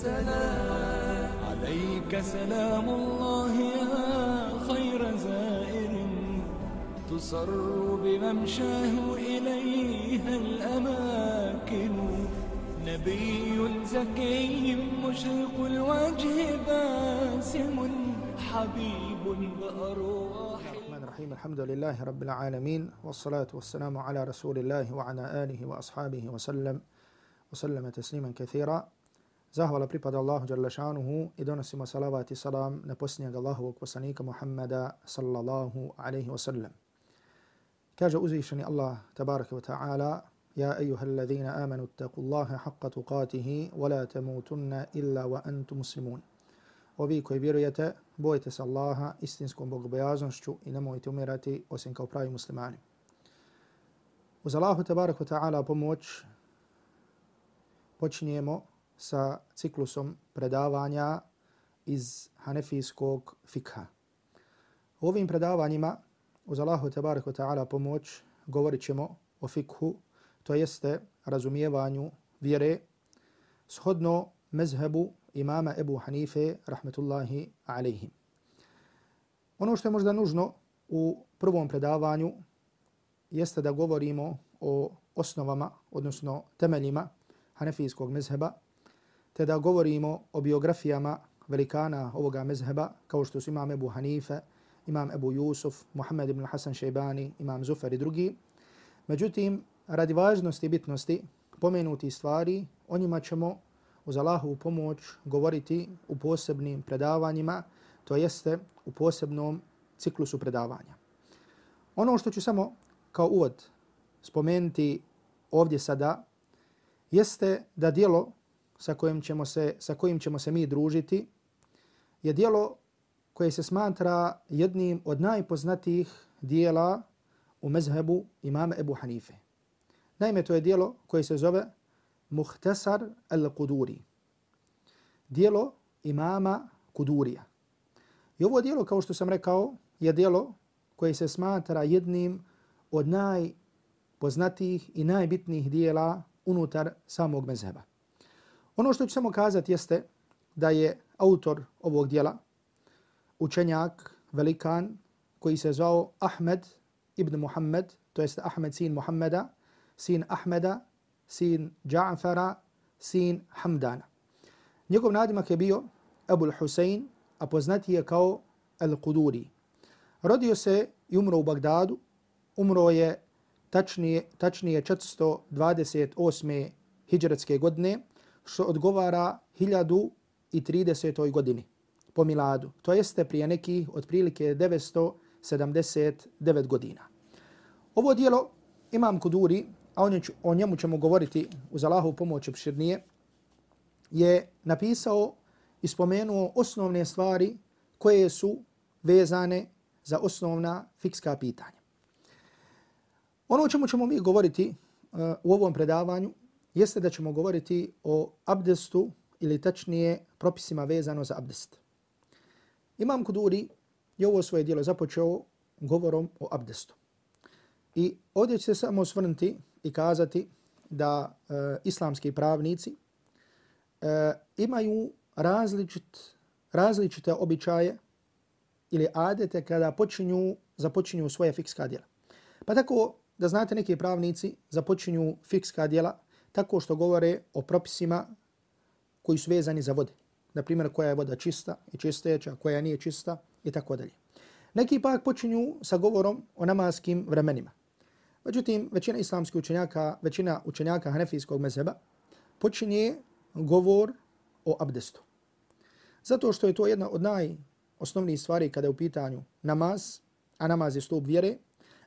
السلام. عليك سلام الله يا خير زائر. تسر بممشاه إليها الأماكن. نبي زكي مشرق الوجه باسم حبيب بأرواح الرحمن الرحيم. الحمد لله رب العالمين. والصلاة والسلام على رسول الله وعلى آله وأصحابه وسلم. وسلم تسليما كثيرا. Zahvala pripada Allahu Đerlešanuhu i donosimo salavat i salam na posljednjeg Allahovog poslanika Muhammada sallallahu alaihi wasallam. Kaže uzvišeni Allah tabaraka wa ta'ala Ja ejuha alladhina amanu taku Allahe haqqa tuqatihi wa la tamutunna illa wa antu muslimun. Ovi koji vjerujete, bojite se Allaha istinskom bogobojaznošću i nemojte umirati osim kao pravi muslimani. Uz Allahu tabaraka wa ta'ala pomoć počinjemo sa ciklusom predavanja iz hanefijskog fikha. U ovim predavanjima, uz Allahu tabarak wa ta'ala pomoć, govorit ćemo o fikhu, to jeste razumijevanju vjere shodno mezhebu imama Ebu Hanife, rahmetullahi alaihim. Ono što je možda nužno u prvom predavanju jeste da govorimo o osnovama, odnosno temeljima hanefijskog mezheba, te da govorimo o biografijama velikana ovoga mezheba, kao što su imam Ebu Hanife, imam Ebu Jusuf, Muhammed ibn Hasan Šejbani, imam Zufar i drugi. Međutim, radi važnosti i bitnosti pomenuti stvari, o njima ćemo uz Allahovu pomoć govoriti u posebnim predavanjima, to jeste u posebnom ciklusu predavanja. Ono što ću samo kao uvod spomenuti ovdje sada, jeste da dijelo sa kojim ćemo se, sa kojim ćemo se mi družiti je dijelo koje se smatra jednim od najpoznatijih dijela u mezhebu imama Ebu Hanife. Naime, to je dijelo koje se zove Muhtasar al-Quduri. Dijelo imama Kudurija. I ovo dijelo, kao što sam rekao, je dijelo koje se smatra jednim od najpoznatijih i najbitnijih dijela unutar samog mezheba. Ono što ću samo kazati jeste da je autor ovog dijela učenjak, velikan, koji se zvao Ahmed ibn Muhammed, to jest Ahmed sin Muhammeda, sin Ahmeda, sin Ja'fara, sin Hamdana. Njegov nadimak je bio Abul Husein, a poznati je kao Al-Quduri. Rodio se i umro u Bagdadu, umro je tačnije, tačnije 428. hijđaretske godine, što odgovara 1030. godini po miladu. To jeste prije nekih otprilike 979 godina. Ovo dijelo Imam Kuduri, a o njemu ćemo govoriti uz Allahovu pomoć opširnije, je napisao i spomenuo osnovne stvari koje su vezane za osnovna fikska pitanja. Ono o čemu ćemo mi govoriti uh, u ovom predavanju jeste da ćemo govoriti o abdestu ili tačnije propisima vezano za abdest. Imam Kuduri je ovo svoje dijelo započeo govorom o abdestu. I ovdje će se samo osvrnuti i kazati da e, islamski pravnici e, imaju različit, različite običaje ili adete kada počinju, započinju svoje fikska djela. Pa tako da znate neki pravnici započinju fikska djela tako što govore o propisima koji su vezani za vode. Na primjer, koja je voda čista i čisteća, koja nije čista i tako dalje. Neki pak počinju sa govorom o namaskim vremenima. Međutim, većina islamskih učenjaka, većina učenjaka hanefijskog mezheba počinje govor o abdestu. Zato što je to jedna od najosnovnijih stvari kada je u pitanju namaz, a namaz je stup vjere,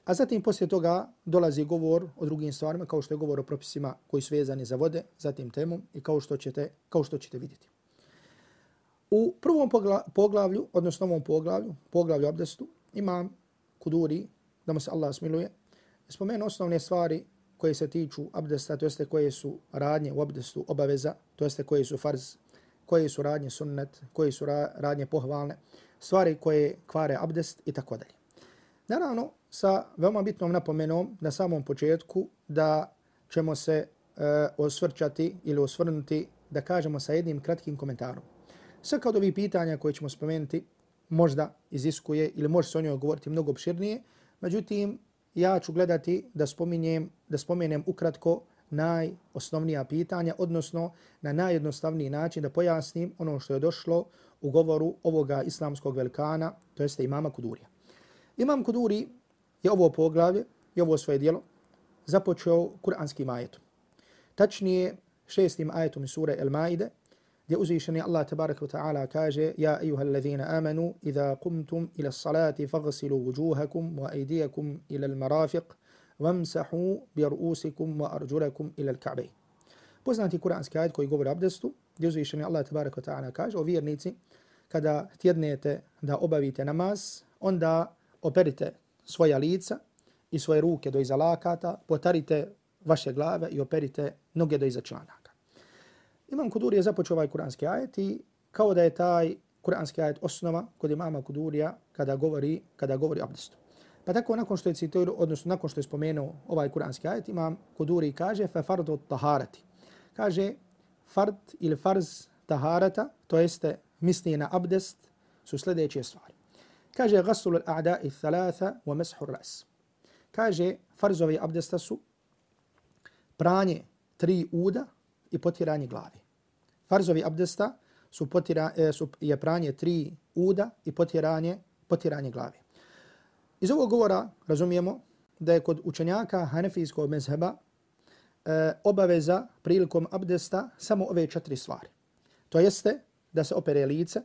A zatim poslije toga dolazi govor o drugim stvarima kao što je govor o propisima koji su vezani za vode, zatim temom i kao što ćete, kao što ćete vidjeti. U prvom poglavlju, odnosno ovom poglavlju, poglavlju abdestu, imam kuduri, da mu se Allah smiluje, spomenu osnovne stvari koje se tiču abdesta, to jeste koje su radnje u abdestu obaveza, to jeste koje su farz, koje su radnje sunnet, koje su radnje pohvalne, stvari koje kvare abdest i tako dalje. Naravno, sa veoma bitnom napomenom na samom početku da ćemo se e, osvrćati ili osvrnuti da kažemo sa jednim kratkim komentarom. Sve od ovih pitanja koje ćemo spomenuti možda iziskuje ili može se o njoj govoriti mnogo obširnije, međutim, ja ću gledati da spominjem, da spomenem ukratko najosnovnija pitanja, odnosno na najjednostavniji način da pojasnim ono što je došlo u govoru ovoga islamskog velikana, to jeste imama Kudurija. Imam Kuduri je ovo poglavlje i ovo svoje dijelo započeo kuranskim ajetom. Tačnije šestim ajetom sure El-Maide, gdje uzvišeni Allah tabaraka wa ta'ala kaže Ja ejuha allazina amanu, idha kumtum ila salati fagsilu vujuhakum wa aidijakum ila al-marafiq, vamsahu bi ru'usikum wa arjulakum ila al-ka'bej. Poznati kuranski ajet koji govori o abdestu, gdje uzvišeni Allah tabaraka wa ta'ala kaže o vjernici, kada tjednete da obavite namaz, onda operite svoja lica i svoje ruke do iza lakata, potarite vaše glave i operite noge do iza članaka. Imam Kuduri je započeo ovaj kuranski ajet i kao da je taj kuranski ajet osnova kod imama Kudurija kada govori, kada govori abdestu. Pa tako nakon što je citirao, odnosno nakon što je spomenuo ovaj kuranski ajet, imam Kuduri kaže fa fardu taharati. Kaže fard ili farz taharata, to jeste misli na abdest, su sljedeće stvari. Kaže gasul al-a'da'i thalatha wa mashu ras. Kaže farzovi abdesta su pranje tri uda i potiranje glavi. Farzovi abdesta su, potira, e, su je pranje tri uda i potiranje, potiranje glavi. Iz ovog govora razumijemo da je kod učenjaka hanefijskog mezheba e, obaveza prilikom abdesta samo ove četiri stvari. To jeste da se opere lice,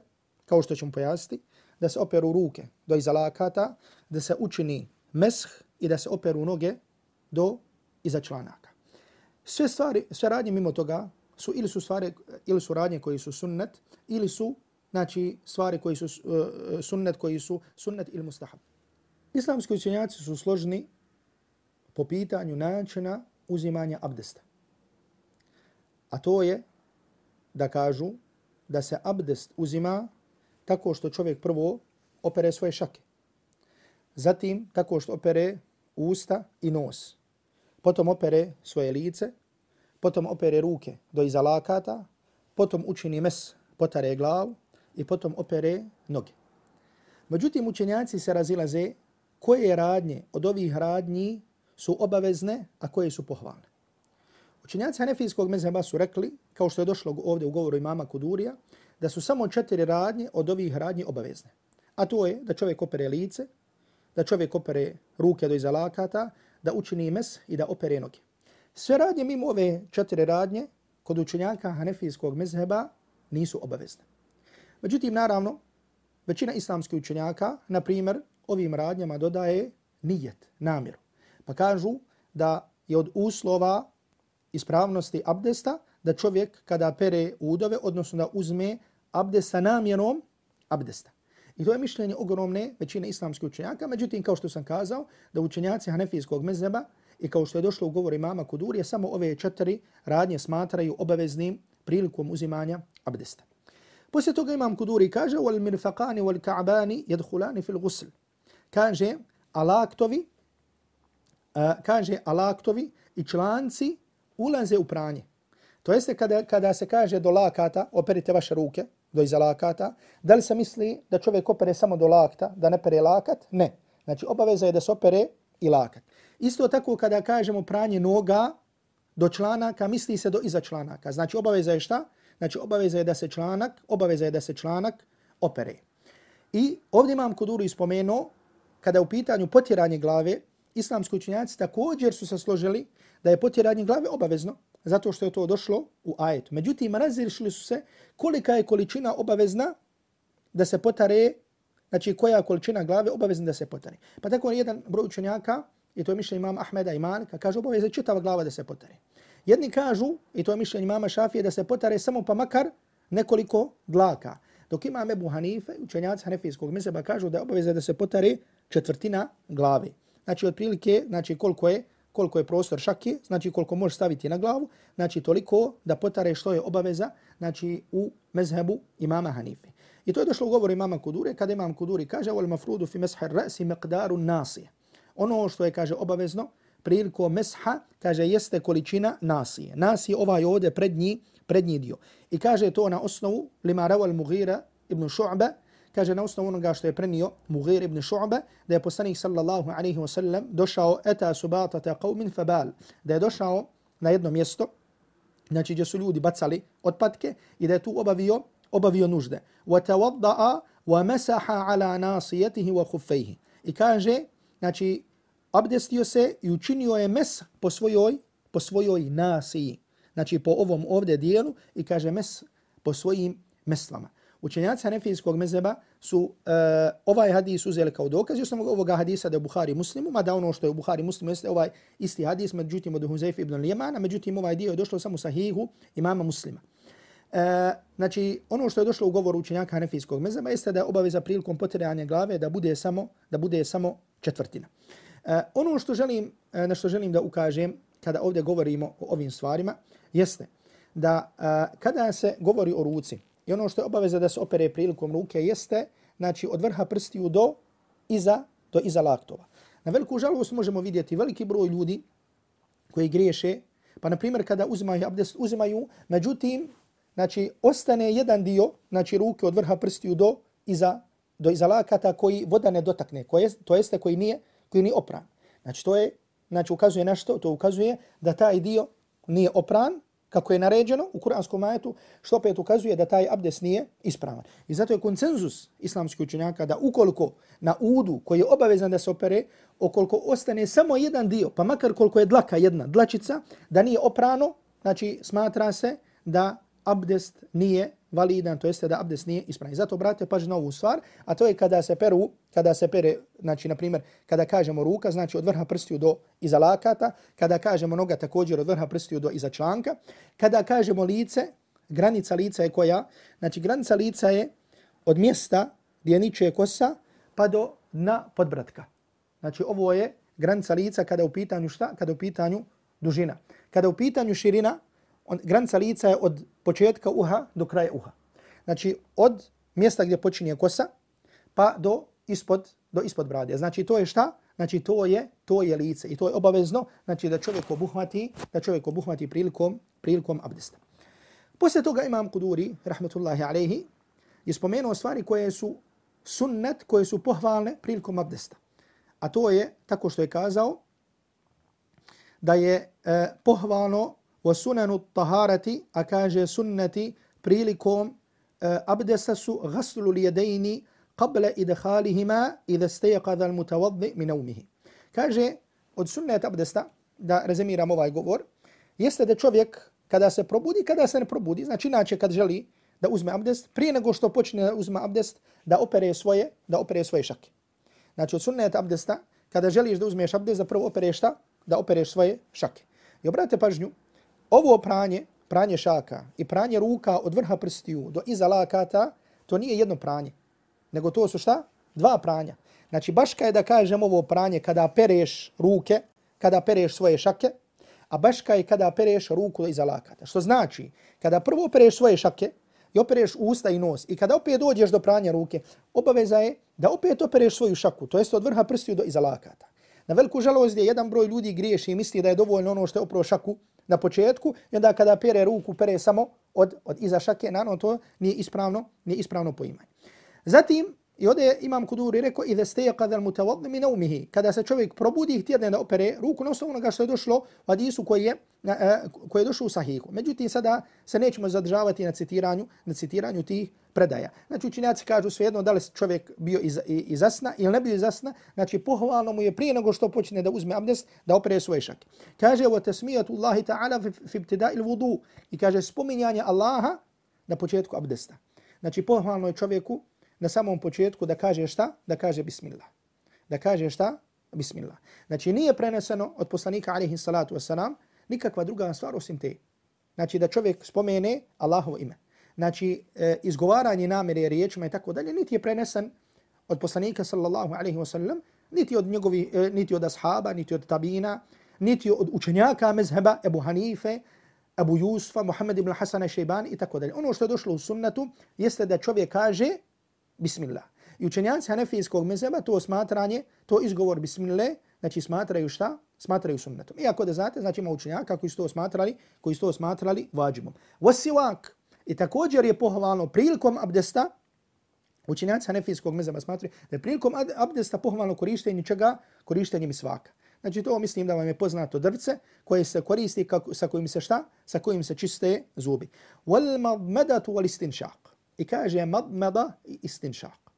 kao što ćemo pojasniti, da se operu ruke do iza lakata, da se učini mesh i da se operu noge do iza članaka. Sve stvari, sve radnje mimo toga su ili su stvari ili su radnje koji su sunnet ili su znači stvari koji su uh, sunnet koji su sunnet ili mustahab. Islamski učenjaci su složni po pitanju načina uzimanja abdesta. A to je da kažu da se abdest uzima tako što čovjek prvo opere svoje šake. Zatim tako što opere usta i nos. Potom opere svoje lice, potom opere ruke do iza lakata, potom učini mes, potare glavu i potom opere noge. Međutim, učenjaci se razilaze koje radnje od ovih radnji su obavezne, a koje su pohvalne. Učenjaci Hanefijskog mezheba su rekli, kao što je došlo ovdje u govoru imama Kudurija, da su samo četiri radnje od ovih radnji obavezne. A to je da čovjek opere lice, da čovjek opere ruke do iza lakata, da učini mes i da opere noge. Sve radnje mimo ove četiri radnje kod učenjaka Hanefijskog mezheba nisu obavezne. Međutim, naravno, većina islamskih učenjaka, na primjer, ovim radnjama dodaje nijet, namjeru. Pa kažu da je od uslova ispravnosti abdesta da čovjek kada pere udove, odnosno da uzme abdest sa namjerom abdesta. I to je mišljenje ogromne većine islamskih učenjaka, međutim, kao što sam kazao, da učenjaci hanefijskog mezheba i kao što je došlo u govor imama Kudurije, samo ove četiri radnje smatraju obaveznim prilikom uzimanja abdesta. Poslije toga imam Kuduri kaže wal mirfaqani wal ka'bani yadkhulani fil ghusl. Kaže alaktovi uh, kaže alaktovi i članci ulaze u pranje. To jeste kada, kada se kaže do lakata, operite vaše ruke, do iza lakata, da li se misli da čovjek opere samo do lakta, da ne pere lakat? Ne. Znači obaveza je da se opere i lakat. Isto tako kada kažemo pranje noga do članaka, misli se do iza članaka. Znači obaveza je šta? Znači obaveza je da se članak, obaveza je da se članak opere. I ovdje imam Kuduru ispomenuo, kada je u pitanju potiranje glave, islamski učinjaci također su se složili da je potiranje glave obavezno, zato što je to došlo u ajetu. Međutim, razrišili su se kolika je količina obavezna da se potare, znači koja količina glave obavezna da se potare. Pa tako jedan broj učenjaka, i to je mišljenje imama Ahmeda i Malika, kaže obavezna čitava glava da se potare. Jedni kažu, i to je mišljenje imama Šafije, da se potare samo pa makar nekoliko dlaka. Dok imam Ebu Hanife, učenjaci Hanefijskog mezeba, kažu da je obaveza da se potare četvrtina glave. Znači, otprilike, znači koliko je koliko je prostor šake, znači koliko može staviti na glavu, znači toliko da potare što je obaveza, znači u mezhebu imama Hanife. I to je došlo u govoru imama Kudure, kada imam Kuduri kaže, vol mafrudu fi meshar rasi meqdaru nasi. Ono što je, kaže, obavezno prilikom mesha, kaže, jeste količina nasije. Nasije ovaj ovdje prednji, prednji dio. I kaže to na osnovu lima rawal Mughira ibn Shu'ba, kaže na osnovu onoga što je prenio Mughir ibn Šu'ba, da je poslanik sallallahu alaihi wa sallam došao eta subatata qawmin fabal, da je došao na jedno mjesto, znači gdje su ljudi bacali otpadke i da je tu obavio, obavio nužde. Wa tawadda'a wa masaha ala nasiyatihi wa khuffayhi. I kaže, znači, abdestio se i učinio je mes po svojoj, po svojoj nasiji. Znači, po ovom ovdje dijelu i kaže mes po svojim meslama. Učenjaci Hanefijskog mezeba su uh, ovaj hadis uzeli kao dokaz. Još sam ovoga hadisa da je Buhari muslimu, mada ono što je u Buhari muslimu jeste ovaj isti hadis, međutim od Huzayf ibn Lijemana, međutim ovaj dio je došlo samo sahihu imama muslima. Uh, znači, ono što je došlo u govoru učenjaka Hanefijskog mezeba jeste da je obaveza prilikom potiranja glave da bude samo da bude samo četvrtina. Uh, ono što želim, na što želim da ukažem kada ovdje govorimo o ovim stvarima jeste da uh, kada se govori o ruci, I ono što je obaveza da se opere prilikom ruke jeste, znači od vrha prstiju do iza, do iza laktova. Na veliku žalost možemo vidjeti veliki broj ljudi koji griješe, pa na primjer kada uzimaju abdest, uzimaju, međutim, znači ostane jedan dio, znači ruke od vrha prstiju do iza, do iza lakata koji voda ne dotakne, koje, to jeste koji nije, koji nije opran. Znači to je, znači ukazuje na što? To ukazuje da taj dio nije opran, kako je naređeno u kuranskom ajetu, što opet ukazuje da taj abdest nije ispravan. I zato je konsenzus islamskih učenjaka da ukoliko na udu koji je obavezan da se opere, okoliko ostane samo jedan dio, pa makar koliko je dlaka jedna dlačica, da nije oprano, znači smatra se da abdest nije validan, to jeste da abdest nije ispravan. Zato brate pažnju na ovu stvar, a to je kada se peru, kada se pere, znači na primjer, kada kažemo ruka, znači od vrha prstiju do iza lakata, kada kažemo noga također od vrha prstiju do iza članka, kada kažemo lice, granica lica je koja? Znači granica lica je od mjesta gdje niče kosa pa do na podbratka. Znači ovo je granica lica kada u pitanju šta? Kada u pitanju dužina. Kada u pitanju širina, on, granica lica je od početka uha do kraja uha. Znači, od mjesta gdje počinje kosa pa do ispod, do ispod brade. Znači, to je šta? Znači, to je, to je lice. I to je obavezno znači, da čovjek obuhvati, da čovjek obuhvati prilikom, prilikom abdesta. Poslije toga imam Kuduri, rahmetullahi alejhi je spomenuo stvari koje su sunnet, koje su pohvalne prilikom abdesta. A to je, tako što je kazao, da je e, pohvalno wa sunanu taharati, a kaže sunnati prilikom e, uh, abdesa su ghaslu lijedejni qabla idhalihima idha stejaqada al mutawaddi min naumihi. Kaže, od sunnet abdesta, da rezimiram ovaj govor, jeste da čovjek kada se probudi, kada se ne probudi, znači inače kad želi da uzme abdest, prije nego što počne da uzme abdest, da opere svoje, da opere svoje šake. Znači od sunnet abdesta, kada želiš da uzmeš abdest, da prvo opereš šta? Da opereš svoje šake. I obrate pažnju, ovo pranje, pranje šaka i pranje ruka od vrha prstiju do iza lakata, to nije jedno pranje, nego to su šta? Dva pranja. Znači, baš je da kažem ovo pranje kada pereš ruke, kada pereš svoje šake, a baš je kada pereš ruku iza lakata. Što znači, kada prvo pereš svoje šake i opereš usta i nos i kada opet dođeš do pranja ruke, obaveza je da opet opereš svoju šaku, to jest od vrha prstiju do iza lakata. Na veliku žalost je jedan broj ljudi griješi i misli da je dovoljno ono što je oprao šaku na početku i onda kada pere ruku, pere samo od, od iza šake, naravno to nije ispravno, nije ispravno poimanje. Zatim, I ovdje imam kuduri rekao i da steje kada al mutawadni min naumihi. Kada se čovjek probudi i htjedne da opere ruku na osnovu onoga što je došlo u hadisu koji je, e, koji je došlo u sahihu. Međutim, sada se nećemo zadržavati na citiranju, na citiranju tih predaja. Znači, učinjaci kažu svejedno da li čovjek bio iz, iz asna ili ne bio iz asna. Znači, pohvalno mu je prije nego što počne da uzme abdest, da opere svoje šake. Kaže, o tasmijatu Allahi ta'ala fi ibtida il vudu. I kaže, spominjanje Allaha na početku abdesta. Znači, pohvalno je čovjeku na samom početku da kaže šta? Da kaže bismillah. Da kaže šta? Bismillah. Znači nije preneseno od poslanika alihi salatu wasalam nikakva druga stvar osim te. Znači da čovjek spomene Allahovo ime. Znači e, izgovaranje namere riječima i tako dalje niti je prenesen od poslanika sallallahu alaihi wasallam niti od njegovi, e, niti od ashaba, niti od tabina, niti od učenjaka mezheba Ebu Hanife, Abu Yusfa, Muhammed ibn Hasana Šeibani i tako dalje. Ono što je došlo u sunnetu jeste da čovjek kaže bismillah. I učenjanci hanefijskog mezeba to smatranje, to izgovor bismillah, znači smatraju šta? Smatraju sunnetom. Iako da znate, znači ima učenjaka koji su to smatrali, koji su to smatrali vađibom. Wasiwak i također je pohvalno prilikom abdesta, učenjaci hanefijskog mezeba smatraju da je prilikom abdesta pohvalno korištenje čega? Korištenje misvaka. Znači to mislim da vam je poznato drvce koje se koristi kako, sa kojim se šta? Sa kojim se čiste zubi. Wal madmadatu wal istinshaq. I kaže madmada i istinšak.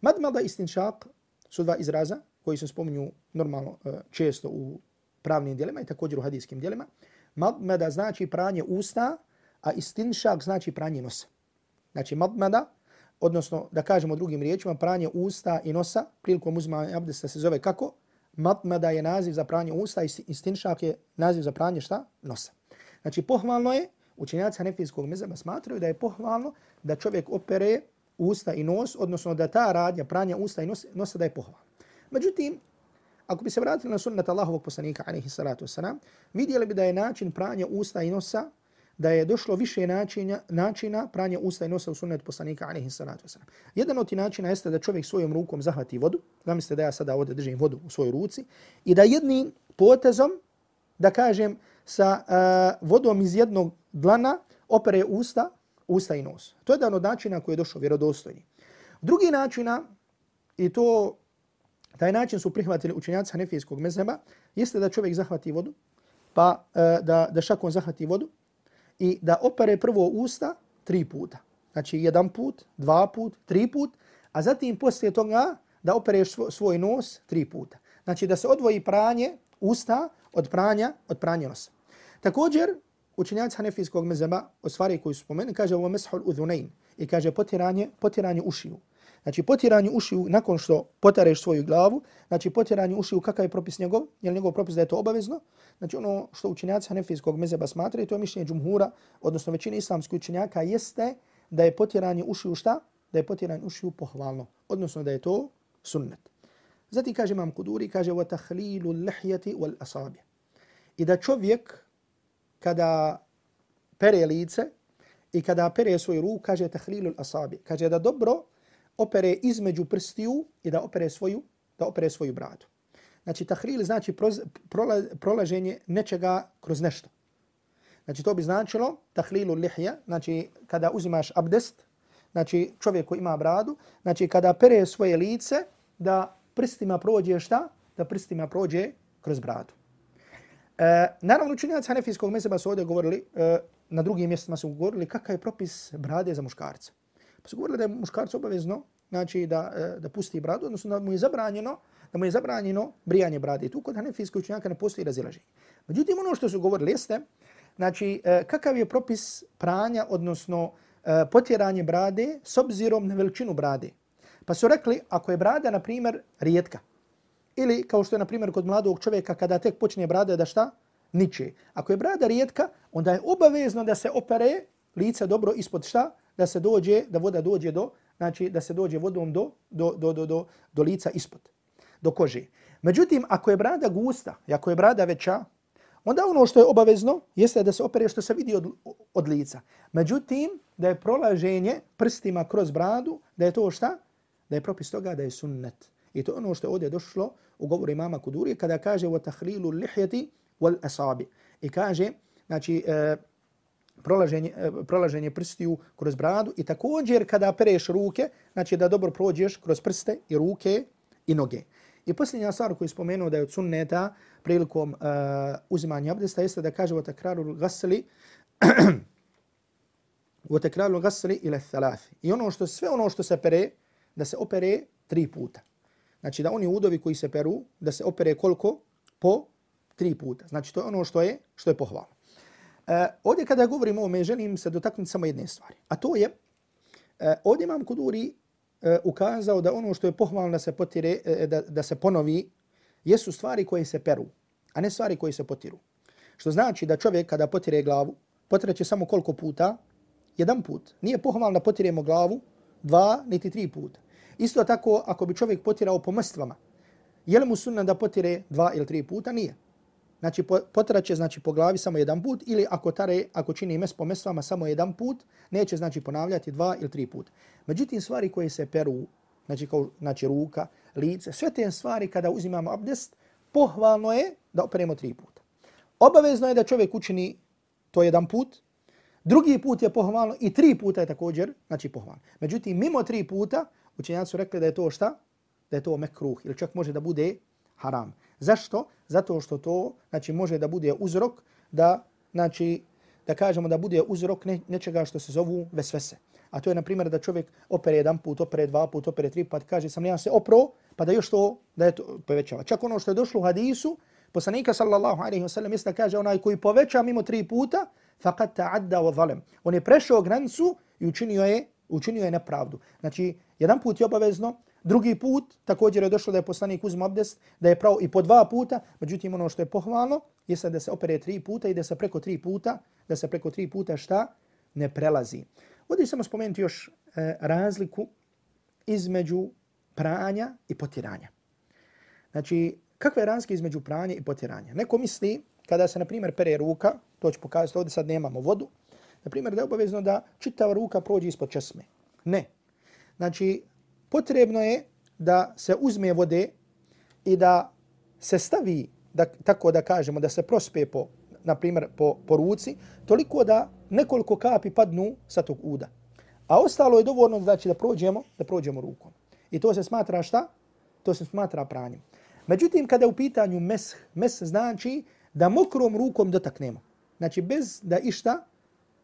Madmada i istinšak su dva izraza koji se spominju normalno e, često u pravnim dijelima i također u hadijskim dijelima. Madmada znači pranje usta, a istinšak znači pranje nosa. Znači madmada, odnosno da kažemo drugim riječima, pranje usta i nosa prilikom uzmanja abdesta se zove kako? Matmada je naziv za pranje usta i istinšak je naziv za pranje šta? Nosa. Znači, pohvalno je, učenjaci Hanefijskog mezeba smatraju da je pohvalno da čovjek opere usta i nos, odnosno da ta radnja pranja usta i nosa, nosa da je pohvalno. Međutim, ako bi se vratili na sunnat Allahovog poslanika, alaihi salatu wasalam, vidjeli bi da je način pranja usta i nosa da je došlo više načina, načina pranja usta i nosa u sunnetu poslanika alaihi salatu wasalam. Jedan od tih načina jeste da čovjek svojom rukom zahvati vodu. Zamislite da ja sada ovdje držim vodu u svojoj ruci i da jednim potezom, da kažem, sa uh, vodom iz jednog dlana opere usta, usta i nos. To je jedan od načina koji je došao vjerodostojni. Drugi načina, i to taj način su prihvatili učenjaci hanefijskog mezheba, jeste da čovjek zahvati vodu, pa uh, da, da šakom zahvati vodu, i da opere prvo usta tri puta. Znači jedan put, dva put, tri put, a zatim poslije toga da opereš svoj nos tri puta. Znači da se odvoji pranje usta od pranja od pranja nosa. Također, učenjaci hanefijskog mezeba, o stvari koji su spomenuli, kaže ovo meshul udhunain i kaže potiranje, potiranje ušiju. Znači potiranje ušiju nakon što potareš svoju glavu, znači potiranje ušiju kakav je propis njegov, je li njegov propis da je to obavezno? Znači ono što učenjaci hanefijskog mezeba smatraju, to je mišljenje džumhura, odnosno većine islamskih učenjaka, jeste da je potiranje ušiju šta? Da je potiranje ušiju pohvalno, odnosno da je to sunnet. Zati kaže Imam Kuduri, kaže wa الْلِحْيَةِ lihjati wal asabi. I da čovjek kada pere lice i kada pere svoju ruku, kaže tahlilul asabi. Kaže da dobro opere između prstiju i da opere svoju, da opere svoju bradu. Znači, tahril znači proz, prola, prolaženje nečega kroz nešto. Znači, to bi značilo tahlilu lihja, znači kada uzimaš abdest, znači čovjek koji ima bradu, znači kada pere svoje lice, da prstima prođe šta? Da prstima prođe kroz bradu. E, naravno, učinjaci Hanefijskog mezeba su ovdje govorili, e, na drugim mjestima su govorili kakav je propis brade za muškarca. Pa su govorili da je muškarcu obavezno znači da, e, da pusti bradu, odnosno da mu je zabranjeno da mu je zabranjeno brijanje brade. Tu kod hanefijskog učenjaka ne postoji razilaženje. Međutim, ono što su govorili jeste, znači, e, kakav je propis pranja, odnosno e, potjeranje brade s obzirom na veličinu brade. Pa su rekli, ako je brada, na primjer, rijetka, ili kao što je, na primjer, kod mladog čovjeka, kada tek počne brada da šta? Niče. Ako je brada rijetka, onda je obavezno da se opere lice dobro ispod šta? Da se dođe, da voda dođe do, znači da se dođe vodom do, do, do, do, do, do lica ispod, do kože. Međutim, ako je brada gusta i ako je brada veća, onda ono što je obavezno jeste da se opere što se vidi od, od lica. Međutim, da je prolaženje prstima kroz bradu, da je to šta? Da je propis toga da je sunnet. I to ono što je ovdje došlo u govoru imama Kuduri kada kaže وَتَحْلِيلُ اللِحْيَةِ وَالْأَصَابِ I kaže, znači, e, prolaženje, e, prolaženje prstiju kroz bradu i također kada pereš ruke, znači da dobro prođeš kroz prste i ruke i noge. I posljednja stvar koju je spomenuo da je od sunneta prilikom uh, uzimanja abdesta jeste da kaže vatakraru gasli vatakraru gasli ila thalathi. I ono što sve ono što se pere, da se opere tri puta. Znači da oni udovi koji se peru, da se opere koliko? Po tri puta. Znači to je ono što je, što je pohvalno. Uh, ovdje kada govorim o ovome, želim se dotaknuti samo jedne stvari. A to je, uh, ovdje imam Kuduri e, ukazao da ono što je pohvalno da se, potire, e, e, da, da se ponovi, jesu stvari koje se peru, a ne stvari koje se potiru. Što znači da čovjek kada potire glavu, potireće samo koliko puta? Jedan put. Nije pohvalno da potiremo glavu dva niti tri puta. Isto tako, ako bi čovjek potirao po mrstvama, je li mu sunna da potire dva ili tri puta? Nije znači potraće znači po glavi samo jedan put ili ako tare ako čini mes po mesvama samo jedan put neće znači ponavljati dva ili tri puta međutim stvari koje se peru znači kao znači ruka lice sve te stvari kada uzimamo abdest pohvalno je da operemo tri puta. Obavezno je da čovjek učini to jedan put, drugi put je pohvalno i tri puta je također, znači pohvalno. Međutim, mimo tri puta, učenjaci su rekli da je to šta? Da je to mekruh ili čak može da bude haram. Zašto? Zato što to znači, može da bude uzrok da, znači, da kažemo da bude uzrok ne, nečega što se zovu vesvese. A to je, na primjer, da čovjek opere jedan put, opere dva put, opere tri put, kaže sam ja se opro, pa da još to, da je to povećava. Čak ono što je došlo u hadisu, poslanika sallallahu alaihi wa sallam, jeste kaže onaj koji poveća mimo tri puta, faqad ta'adda wa zalem. On je prešao granicu i učinio je, učinio je nepravdu. Znači, jedan put je obavezno, drugi put također je došlo da je poslanik uzme abdest, da je pravo i po dva puta, međutim ono što je pohvalno, jeste da se opere tri puta i da se preko tri puta, da se preko tri puta šta ne prelazi. Ovdje samo spomenuti još e, razliku između pranja i potiranja. Znači, kakva je razlika između pranja i potiranja? Neko misli, kada se, na primjer, pere ruka, to ću pokazati, ovdje sad nemamo vodu, na primjer, da je obavezno da čitava ruka prođe ispod česme. Ne. Znači, potrebno je da se uzme vode i da se stavi, da, tako da kažemo, da se prospe po, na primjer, po, po ruci, toliko da nekoliko kapi padnu sa tog uda. A ostalo je dovoljno znači da prođemo, da prođemo rukom. I to se smatra šta? To se smatra pranjem. Međutim, kada je u pitanju mes, mes znači da mokrom rukom dotaknemo. Znači bez da išta,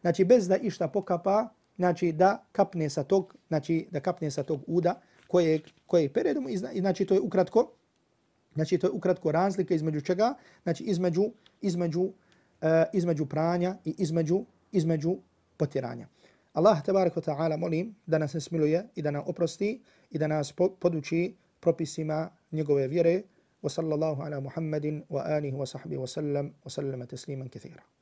znači bez da išta pokapa, znači da kapne sa tog, znači da kapne sa tog uda koje koje peredom i znači to je ukratko znači to je ukratko razlika između čega znači između između uh, između pranja i između između potiranja. Allah tebarek ve ta'ala molim da nas smiluje i da nam oprosti i da nas poduči propisima njegove vjere. Wa sallallahu ala Muhammedin wa alihi wa sahbihi wa sallam